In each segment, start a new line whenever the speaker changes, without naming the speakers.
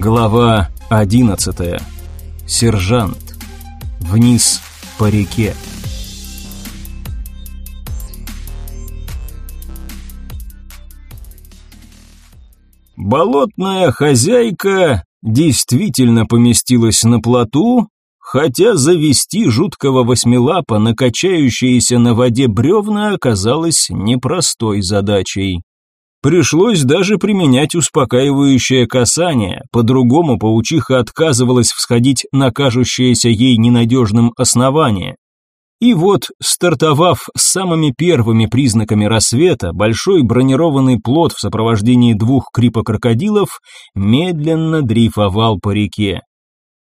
Глава 11. Сержант. Вниз по реке. Болотная хозяйка действительно поместилась на плоту, хотя завести жуткого восьмилапа на качающиеся на воде бревна оказалось непростой задачей. Пришлось даже применять успокаивающее касание, по-другому паучиха отказывалась всходить на кажущееся ей ненадежным основание. И вот, стартовав с самыми первыми признаками рассвета, большой бронированный плот в сопровождении двух крипокрокодилов медленно дрейфовал по реке.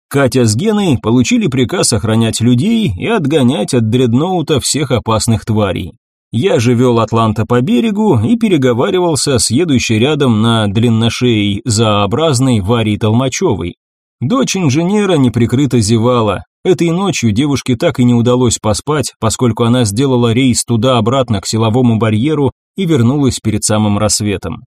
Катя с Геной получили приказ охранять людей и отгонять от дредноута всех опасных тварей. Я же вел Атланта по берегу и переговаривался с едущей рядом на длинношеей зоообразной Варей Толмачевой. Дочь инженера неприкрыто зевала. Этой ночью девушке так и не удалось поспать, поскольку она сделала рейс туда-обратно к силовому барьеру и вернулась перед самым рассветом.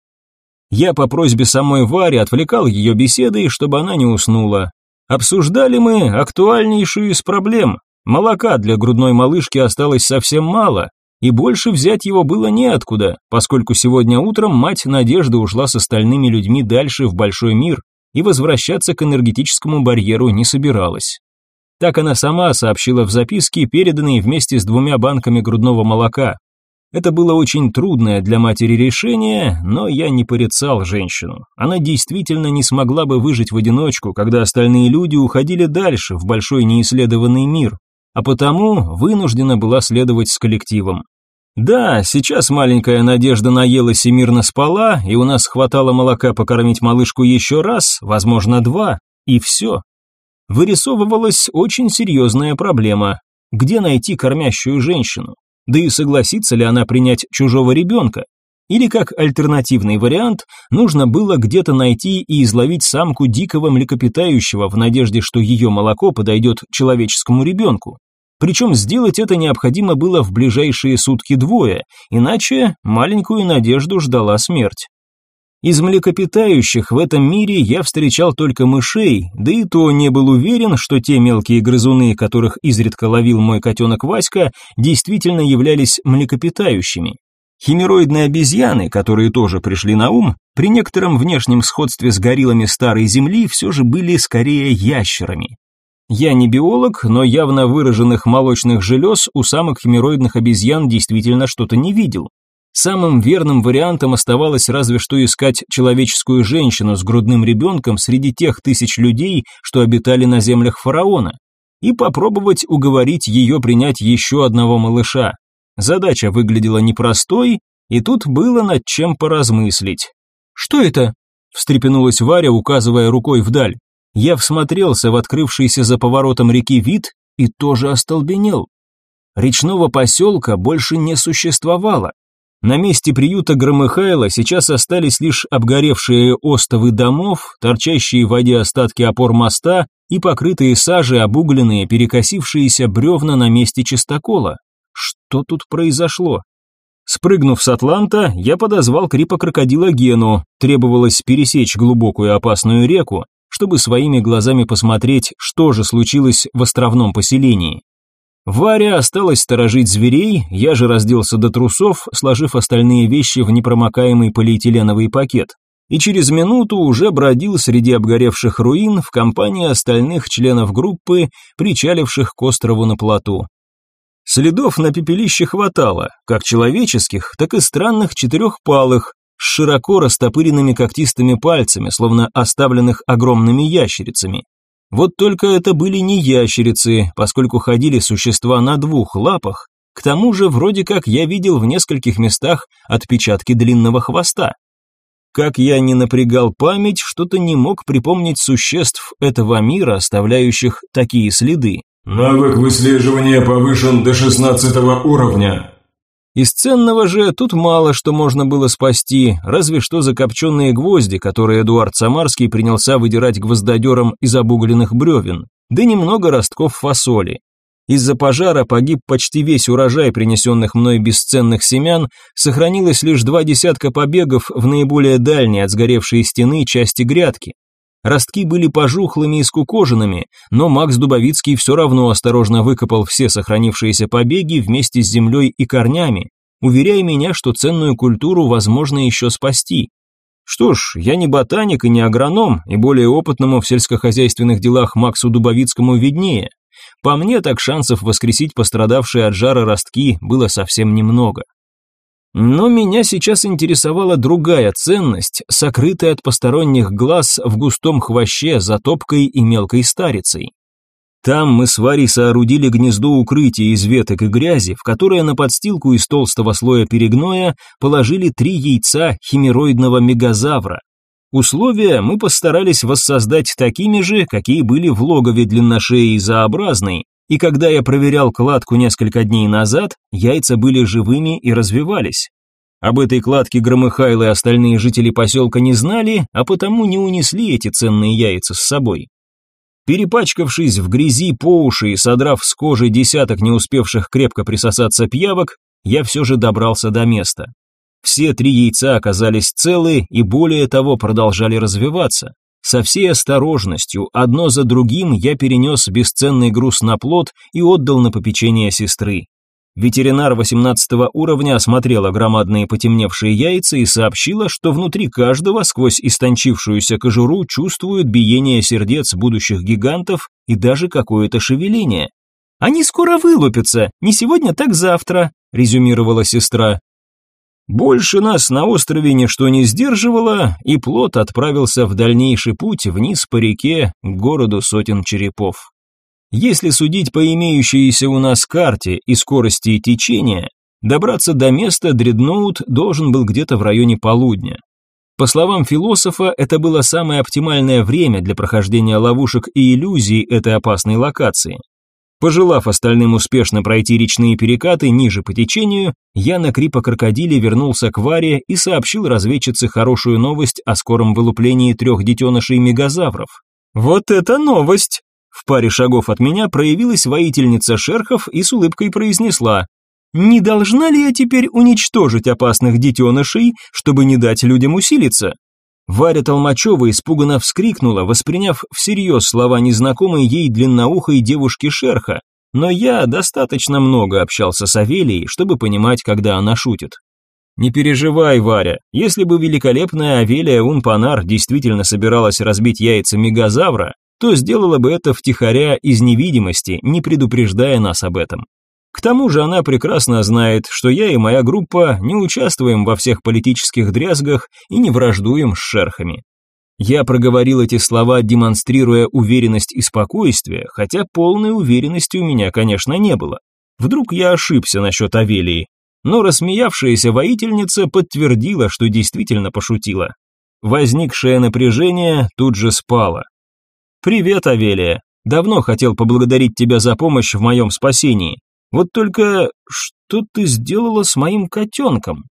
Я по просьбе самой Вари отвлекал ее беседой, чтобы она не уснула. Обсуждали мы актуальнейшую из проблем. Молока для грудной малышки осталось совсем мало, и больше взять его было неоткуда, поскольку сегодня утром мать Надежды ушла с остальными людьми дальше в большой мир и возвращаться к энергетическому барьеру не собиралась. Так она сама сообщила в записке, переданной вместе с двумя банками грудного молока. Это было очень трудное для матери решение, но я не порицал женщину. Она действительно не смогла бы выжить в одиночку, когда остальные люди уходили дальше, в большой неисследованный мир, а потому вынуждена была следовать с коллективом. Да, сейчас маленькая Надежда наелась и мирно спала, и у нас хватало молока покормить малышку еще раз, возможно, два, и все. Вырисовывалась очень серьезная проблема. Где найти кормящую женщину? Да и согласится ли она принять чужого ребенка? Или как альтернативный вариант, нужно было где-то найти и изловить самку дикого млекопитающего в надежде, что ее молоко подойдет человеческому ребенку. Причем сделать это необходимо было в ближайшие сутки двое, иначе маленькую надежду ждала смерть. Из млекопитающих в этом мире я встречал только мышей, да и то не был уверен, что те мелкие грызуны, которых изредка ловил мой котенок Васька, действительно являлись млекопитающими. Химероидные обезьяны, которые тоже пришли на ум, при некотором внешнем сходстве с гориллами старой земли все же были скорее ящерами. Я не биолог, но явно выраженных молочных желез у самых химероидных обезьян действительно что-то не видел. Самым верным вариантом оставалось разве что искать человеческую женщину с грудным ребенком среди тех тысяч людей, что обитали на землях фараона, и попробовать уговорить ее принять еще одного малыша. Задача выглядела непростой, и тут было над чем поразмыслить. «Что это?» – встрепенулась Варя, указывая рукой вдаль. Я всмотрелся в открывшийся за поворотом реки вид и тоже остолбенел. Речного поселка больше не существовало. На месте приюта Громыхайла сейчас остались лишь обгоревшие остовы домов, торчащие в воде остатки опор моста и покрытые сажей обугленные перекосившиеся бревна на месте чистокола. Что тут произошло? Спрыгнув с Атланта, я подозвал крипа-крокодила Гену, требовалось пересечь глубокую опасную реку, чтобы своими глазами посмотреть, что же случилось в островном поселении. Варя осталась сторожить зверей, я же разделся до трусов, сложив остальные вещи в непромокаемый полиэтиленовый пакет. И через минуту уже бродил среди обгоревших руин в компании остальных членов группы, причаливших к острову на плоту. Следов на пепелище хватало, как человеческих, так и странных четырехпалых, с широко растопыренными когтистыми пальцами, словно оставленных огромными ящерицами. Вот только это были не ящерицы, поскольку ходили существа на двух лапах, к тому же вроде как я видел в нескольких местах отпечатки длинного хвоста. Как я не напрягал память, что-то не мог припомнить существ этого мира, оставляющих такие следы.
«Навык выслеживания повышен до шестнадцатого уровня»,
из ценного же тут мало что можно было спасти, разве что закопченные гвозди, которые Эдуард Самарский принялся выдирать гвоздодером из обугленных бревен, да немного ростков фасоли. Из-за пожара погиб почти весь урожай принесенных мной бесценных семян, сохранилось лишь два десятка побегов в наиболее дальние от сгоревшей стены части грядки. Ростки были пожухлыми и скукоженными, но Макс Дубовицкий все равно осторожно выкопал все сохранившиеся побеги вместе с землей и корнями, уверяя меня, что ценную культуру возможно еще спасти. Что ж, я не ботаник и не агроном, и более опытному в сельскохозяйственных делах Максу Дубовицкому виднее. По мне, так шансов воскресить пострадавшие от жара ростки было совсем немного. Но меня сейчас интересовала другая ценность, сокрытая от посторонних глаз в густом хвоще за топкой и мелкой старицей. Там мы с Варей соорудили гнездо укрытия из веток и грязи, в которое на подстилку из толстого слоя перегноя положили три яйца химероидного мегазавра. Условия мы постарались воссоздать такими же, какие были в логове длинношеи зообразной, и когда я проверял кладку несколько дней назад, яйца были живыми и развивались. Об этой кладке Громыхайл и остальные жители поселка не знали, а потому не унесли эти ценные яйца с собой. Перепачкавшись в грязи по уши и содрав с кожи десяток не успевших крепко присосаться пьявок, я все же добрался до места. Все три яйца оказались целы и более того продолжали развиваться. Со всей осторожностью, одно за другим, я перенес бесценный груз на плод и отдал на попечение сестры. Ветеринар 18 уровня осмотрела громадные потемневшие яйца и сообщила, что внутри каждого сквозь истончившуюся кожуру чувствуют биение сердец будущих гигантов и даже какое-то шевеление. «Они скоро вылупятся, не сегодня, так завтра», – резюмировала сестра. Больше нас на острове ничто не сдерживало, и плот отправился в дальнейший путь вниз по реке к городу сотен черепов. Если судить по имеющейся у нас карте и скорости течения, добраться до места дредноут должен был где-то в районе полудня. По словам философа, это было самое оптимальное время для прохождения ловушек и иллюзий этой опасной локации. Пожелав остальным успешно пройти речные перекаты ниже по течению, я на крипа-крокодиле вернулся к Варе и сообщил разведчице хорошую новость о скором вылуплении трех детенышей мегазавров. «Вот это новость!» В паре шагов от меня проявилась воительница шерхов и с улыбкой произнесла «Не должна ли я теперь уничтожить опасных детенышей, чтобы не дать людям усилиться?» Варя Толмачева испуганно вскрикнула, восприняв всерьез слова незнакомой ей длинноухой девушки Шерха, но я достаточно много общался с Авелией, чтобы понимать, когда она шутит. «Не переживай, Варя, если бы великолепная Авелия Унпанар действительно собиралась разбить яйца мегазавра, то сделала бы это втихаря из невидимости, не предупреждая нас об этом. К тому же она прекрасно знает, что я и моя группа не участвуем во всех политических дрязгах и не враждуем с шерхами. Я проговорил эти слова, демонстрируя уверенность и спокойствие, хотя полной уверенности у меня, конечно, не было. Вдруг я ошибся насчет Авелии, но рассмеявшаяся воительница подтвердила, что действительно пошутила. Возникшее напряжение тут же спало. «Привет, Авелия. Давно хотел поблагодарить тебя за помощь в моем спасении. Вот только что ты сделала с моим котенком?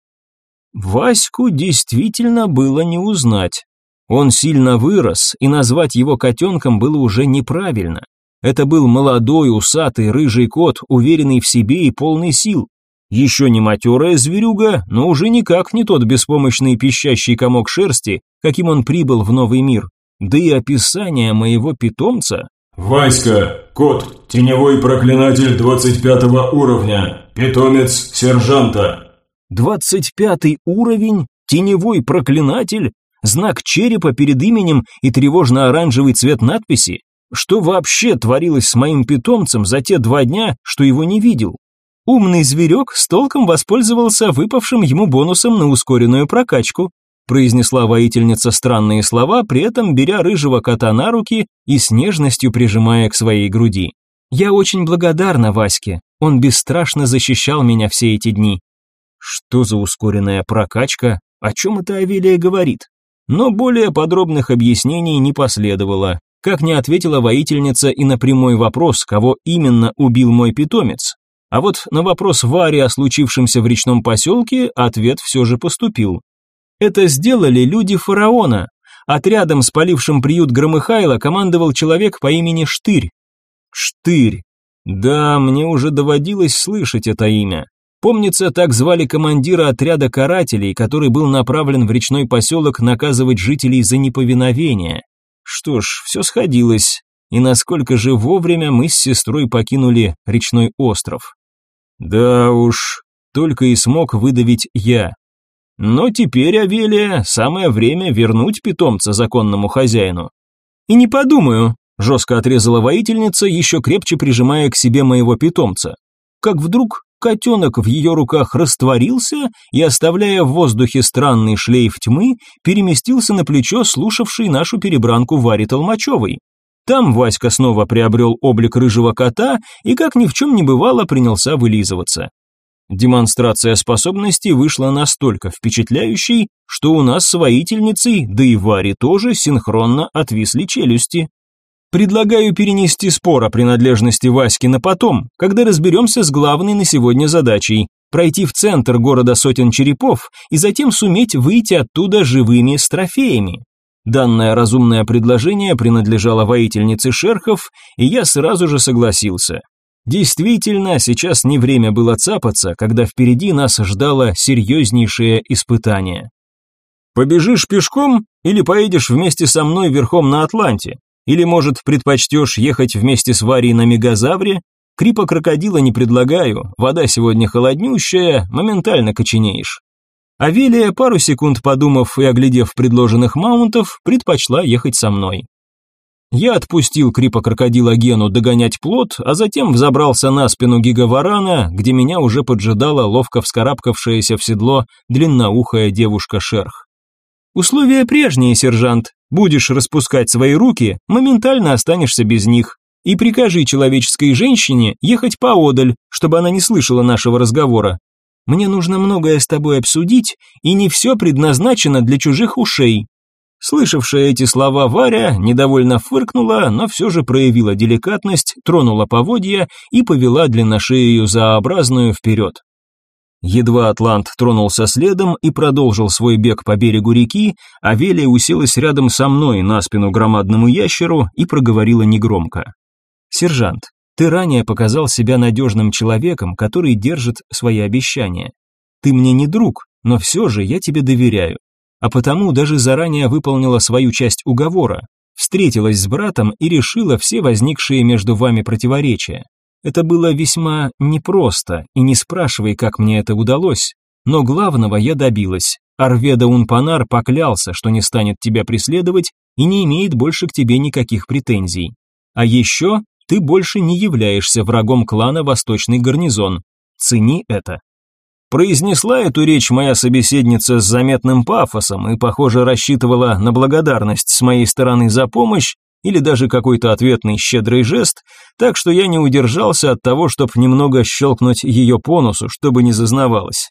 Ваську действительно было не узнать. Он сильно вырос, и назвать его котенком было уже неправильно. Это был молодой, усатый, рыжий кот, уверенный в себе и полный сил. Еще не матерая зверюга, но уже никак не тот беспомощный пищащий комок шерсти, каким он прибыл в новый мир. Да и описание моего питомца
Васька, кот, теневой проклинатель 25 уровня, питомец сержанта.
25 уровень, теневой проклинатель, знак черепа перед именем и тревожно-оранжевый цвет надписи. Что вообще творилось с моим питомцем за те два дня, что его не видел? Умный зверек с толком воспользовался выпавшим ему бонусом на ускоренную прокачку произнесла воительница странные слова, при этом беря рыжего кота на руки и с нежностью прижимая к своей груди. «Я очень благодарна Ваське, он бесстрашно защищал меня все эти дни». Что за ускоренная прокачка? О чем это Авелия говорит? Но более подробных объяснений не последовало, как не ответила воительница и на прямой вопрос, кого именно убил мой питомец. А вот на вопрос Вари о случившемся в речном поселке ответ все же поступил. Это сделали люди фараона. Отрядом, спалившим приют Громыхайла, командовал человек по имени Штырь. Штырь. Да, мне уже доводилось слышать это имя. Помнится, так звали командира отряда карателей, который был направлен в речной поселок наказывать жителей за неповиновение. Что ж, все сходилось. И насколько же вовремя мы с сестрой покинули речной остров. Да уж, только и смог выдавить я. Но теперь, Авелия, самое время вернуть питомца законному хозяину. И не подумаю, жестко отрезала воительница, еще крепче прижимая к себе моего питомца. Как вдруг котенок в ее руках растворился и, оставляя в воздухе странный шлейф тьмы, переместился на плечо слушавшей нашу перебранку Вари Толмачевой. Там Васька снова приобрел облик рыжего кота и, как ни в чем не бывало, принялся вылизываться. Демонстрация способностей вышла настолько впечатляющей, что у нас с воительницей, да и Варе тоже, синхронно отвисли челюсти. Предлагаю перенести спор о принадлежности Васьки на потом, когда разберемся с главной на сегодня задачей – пройти в центр города сотен черепов и затем суметь выйти оттуда живыми с трофеями. Данное разумное предложение принадлежало воительнице Шерхов, и я сразу же согласился. Действительно, сейчас не время было цапаться, когда впереди нас ждало серьезнейшее испытание. «Побежишь пешком или поедешь вместе со мной верхом на Атланте? Или, может, предпочтешь ехать вместе с Варей на Мегазавре? Крипа крокодила не предлагаю, вода сегодня холоднющая, моментально коченеешь». Авелия, пару секунд подумав и оглядев предложенных маунтов, предпочла ехать со мной. Я отпустил крипа-крокодила Гену догонять плод, а затем взобрался на спину гигаварана, где меня уже поджидала ловко вскарабкавшаяся в седло длинноухая девушка-шерх. «Условия прежние, сержант. Будешь распускать свои руки, моментально останешься без них. И прикажи человеческой женщине ехать поодаль, чтобы она не слышала нашего разговора. Мне нужно многое с тобой обсудить, и не все предназначено для чужих ушей. Слышавшая эти слова Варя недовольно фыркнула, но все же проявила деликатность, тронула поводья и повела длинношею заобразную вперед. Едва Атлант тронулся следом и продолжил свой бег по берегу реки, Авелия уселась рядом со мной на спину громадному ящеру и проговорила негромко. «Сержант, ты ранее показал себя надежным человеком, который держит свои обещания. Ты мне не друг, но все же я тебе доверяю а потому даже заранее выполнила свою часть уговора, встретилась с братом и решила все возникшие между вами противоречия. Это было весьма непросто, и не спрашивай, как мне это удалось, но главного я добилась. Арведа Унпанар поклялся, что не станет тебя преследовать и не имеет больше к тебе никаких претензий. А еще ты больше не являешься врагом клана Восточный гарнизон. Цени это. Произнесла эту речь моя собеседница с заметным пафосом и, похоже, рассчитывала на благодарность с моей стороны за помощь или даже какой-то ответный щедрый жест, так что я не удержался от того, чтобы немного щелкнуть ее по носу, чтобы не зазнавалась.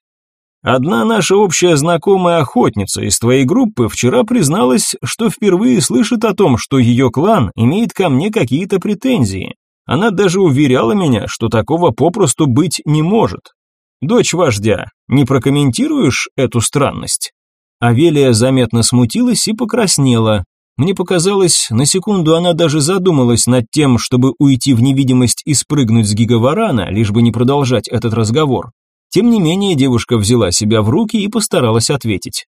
Одна наша общая знакомая охотница из твоей группы вчера призналась, что впервые слышит о том, что ее клан имеет ко мне какие-то претензии. Она даже уверяла меня, что такого попросту быть не может. «Дочь вождя, не прокомментируешь эту странность?» Авелия заметно смутилась и покраснела. Мне показалось, на секунду она даже задумалась над тем, чтобы уйти в невидимость и спрыгнуть с гигаварана, лишь бы не продолжать этот разговор. Тем не менее, девушка взяла себя в руки и постаралась ответить.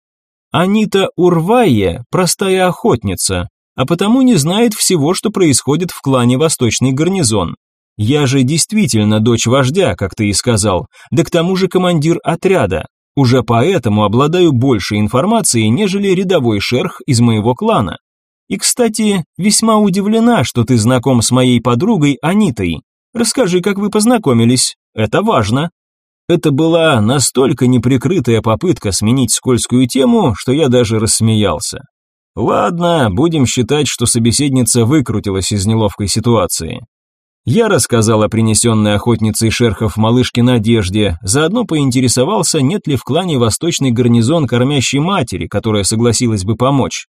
Анита Урвайе – простая охотница, а потому не знает всего, что происходит в клане Восточный гарнизон. Я же действительно дочь вождя, как ты и сказал, да к тому же командир отряда. Уже поэтому обладаю большей информацией, нежели рядовой шерх из моего клана. И, кстати, весьма удивлена, что ты знаком с моей подругой Анитой. Расскажи, как вы познакомились. Это важно. Это была настолько неприкрытая попытка сменить скользкую тему, что я даже рассмеялся. Ладно, будем считать, что собеседница выкрутилась из неловкой ситуации. Я рассказал о принесенной охотницей шерхов малышке Надежде, заодно поинтересовался, нет ли в клане восточный гарнизон кормящей матери, которая согласилась бы помочь.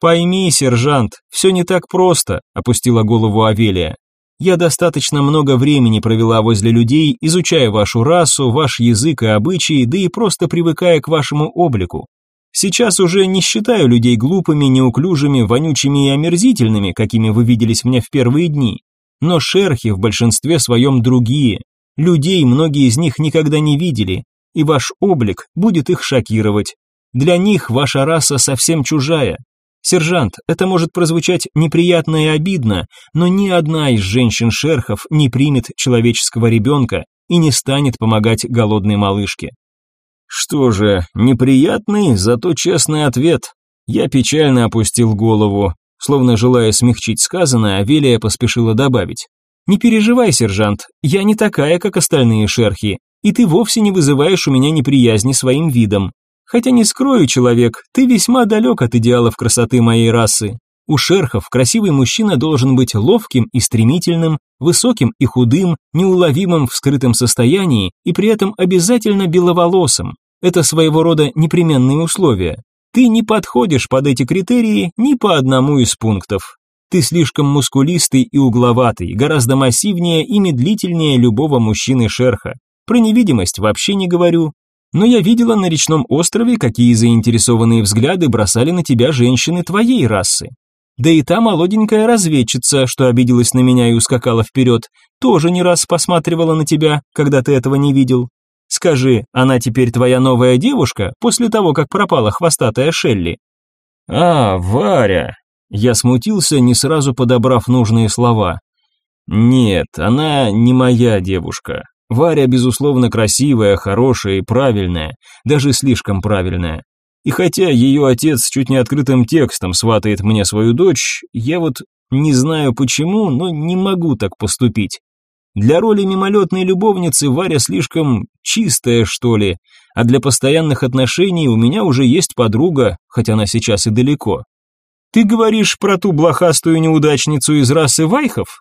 «Пойми, сержант, все не так просто», – опустила голову Авелия. «Я достаточно много времени провела возле людей, изучая вашу расу, ваш язык и обычаи, да и просто привыкая к вашему облику. Сейчас уже не считаю людей глупыми, неуклюжими, вонючими и омерзительными, какими вы виделись мне в первые дни. Но шерхи в большинстве своем другие. Людей многие из них никогда не видели, и ваш облик будет их шокировать. Для них ваша раса совсем чужая. Сержант, это может прозвучать неприятно и обидно, но ни одна из женщин-шерхов не примет человеческого ребенка и не станет помогать голодной малышке.
Что же, неприятный, зато честный ответ. Я печально опустил голову. Словно желая смягчить сказанное, Авелия поспешила добавить.
«Не переживай, сержант, я не такая, как остальные шерхи, и ты вовсе не вызываешь у меня неприязни своим видом. Хотя не скрою, человек, ты весьма далек от идеалов красоты моей расы. У шерхов красивый мужчина должен быть ловким и стремительным, высоким и худым, неуловимым в скрытом состоянии и при этом обязательно беловолосым. Это своего рода непременные условия. Ты не подходишь под эти критерии ни по одному из пунктов. Ты слишком мускулистый и угловатый, гораздо массивнее и медлительнее любого мужчины-шерха. Про невидимость вообще не говорю. Но я видела на речном острове, какие заинтересованные взгляды бросали на тебя женщины твоей расы. Да и та молоденькая разведчица, что обиделась на меня и ускакала вперед, тоже не раз посматривала на тебя, когда ты этого не видел. Скажи, она теперь твоя новая девушка, после того, как пропала хвостатая Шелли?
А, Варя. Я смутился, не сразу подобрав нужные слова. Нет, она не моя девушка. Варя, безусловно, красивая, хорошая и правильная, даже слишком правильная. И хотя ее отец чуть не открытым текстом сватает мне свою дочь, я вот не знаю почему, но не могу так поступить. Для роли мимолетной любовницы Варя слишком чистая, что ли, а для постоянных отношений у меня уже есть подруга, хотя она сейчас и далеко.
Ты говоришь про ту блохастую неудачницу из расы Вайхов?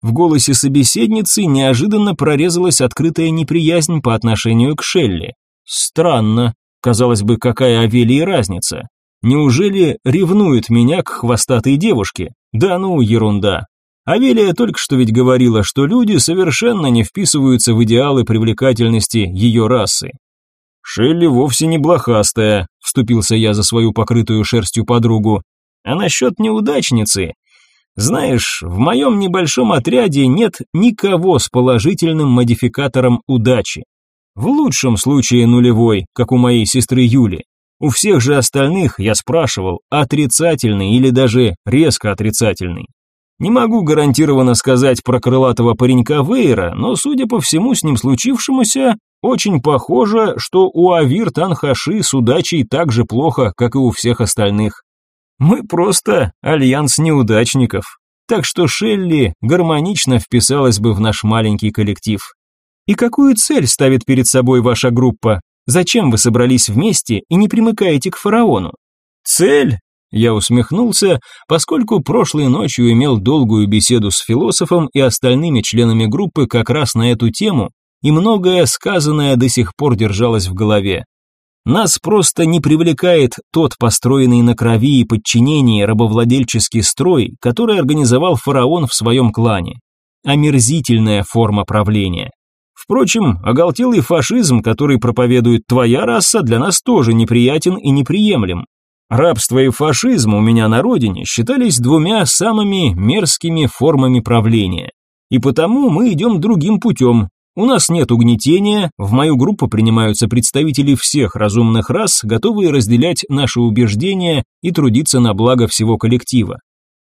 В голосе собеседницы неожиданно прорезалась открытая неприязнь по отношению к Шелли. Странно. Казалось бы, какая Авелии разница? Неужели ревнует меня к хвостатой девушке? Да ну, ерунда. Авелия только что ведь говорила, что люди совершенно не вписываются в идеалы привлекательности ее расы.
«Шелли вовсе не блохастая», – вступился я за свою покрытую шерстью подругу.
«А насчет неудачницы, знаешь, в моем небольшом отряде нет никого с положительным модификатором удачи. В лучшем случае нулевой, как у моей сестры Юли. У всех же остальных, я спрашивал, отрицательный или даже резко отрицательный. Не могу гарантированно сказать про крылатого паренька Вейра, но, судя по всему с ним случившемуся, очень похоже, что у Авир Танхаши с удачей так же плохо, как и у всех остальных. Мы просто альянс неудачников. Так что Шелли гармонично вписалась бы в наш маленький коллектив. И какую цель ставит перед собой ваша группа? Зачем вы собрались вместе и не примыкаете к фараону?
Цель? Я усмехнулся, поскольку прошлой ночью имел долгую беседу с философом и остальными членами группы как раз на эту тему, и многое сказанное до сих пор держалось в голове. Нас просто не привлекает тот построенный на крови и подчинении рабовладельческий строй, который организовал фараон в своем клане. Омерзительная форма правления. Впрочем, оголтелый фашизм, который проповедует твоя раса, для нас тоже неприятен и неприемлем. Рабство и фашизм у меня на родине считались двумя самыми мерзкими формами правления. И потому мы идем другим путем, у нас нет угнетения, в мою группу принимаются представители всех разумных рас, готовые разделять наши убеждения и трудиться на благо всего коллектива.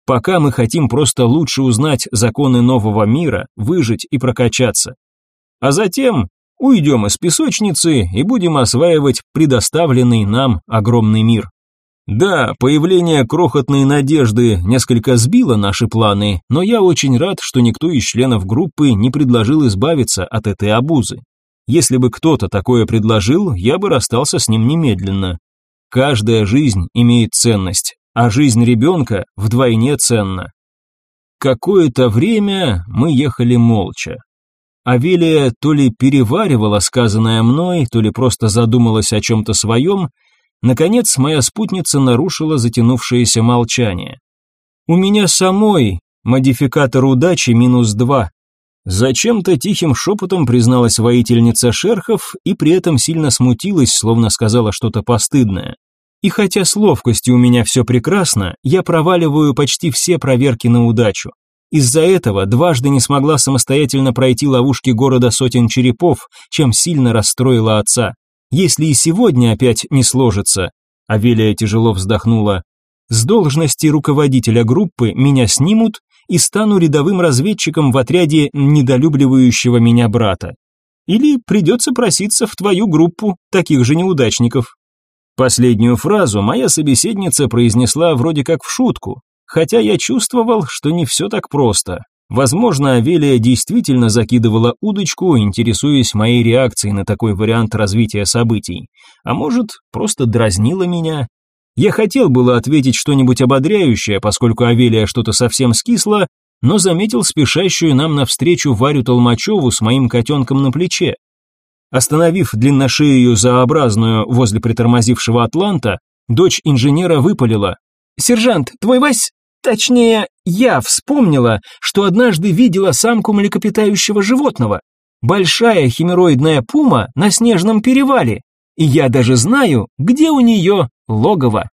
Пока мы хотим просто лучше узнать законы нового мира, выжить и прокачаться. А затем уйдем из песочницы и будем осваивать предоставленный нам огромный мир. Да, появление крохотной надежды несколько сбило наши планы, но я очень рад, что никто из членов группы не предложил избавиться от этой обузы. Если бы кто-то такое предложил, я бы расстался с ним немедленно. Каждая жизнь имеет ценность, а жизнь ребенка вдвойне ценна. Какое-то время мы ехали молча. Авелия то ли переваривала сказанное мной, то ли просто задумалась о чем-то своем, Наконец, моя спутница нарушила затянувшееся молчание. «У меня самой модификатор удачи минус два». Зачем-то тихим шепотом призналась воительница шерхов и при этом сильно смутилась, словно сказала что-то постыдное. И хотя с ловкостью у меня все прекрасно, я проваливаю почти все проверки на удачу. Из-за этого дважды не смогла самостоятельно пройти ловушки города сотен черепов, чем сильно расстроила отца. Если и сегодня опять не сложится, Авелия тяжело вздохнула, С должности руководителя группы меня снимут и стану рядовым разведчиком в отряде недолюбливающего меня брата. Или придется проситься в твою группу таких же неудачников. Последнюю фразу моя собеседница произнесла вроде как в шутку, хотя я чувствовал, что не все так просто. Возможно, Авелия действительно закидывала удочку, интересуясь моей реакцией на такой вариант развития событий. А может, просто дразнила меня. Я хотел было ответить что-нибудь ободряющее, поскольку Авелия что-то совсем скисла, но заметил спешащую нам навстречу Варю Толмачеву с моим котенком на плече. Остановив длинношею зообразную возле притормозившего Атланта, дочь инженера выпалила. «Сержант, твой Вась Точнее, я вспомнила, что однажды видела самку млекопитающего животного. Большая химероидная пума на снежном перевале. И я даже знаю, где у нее логово.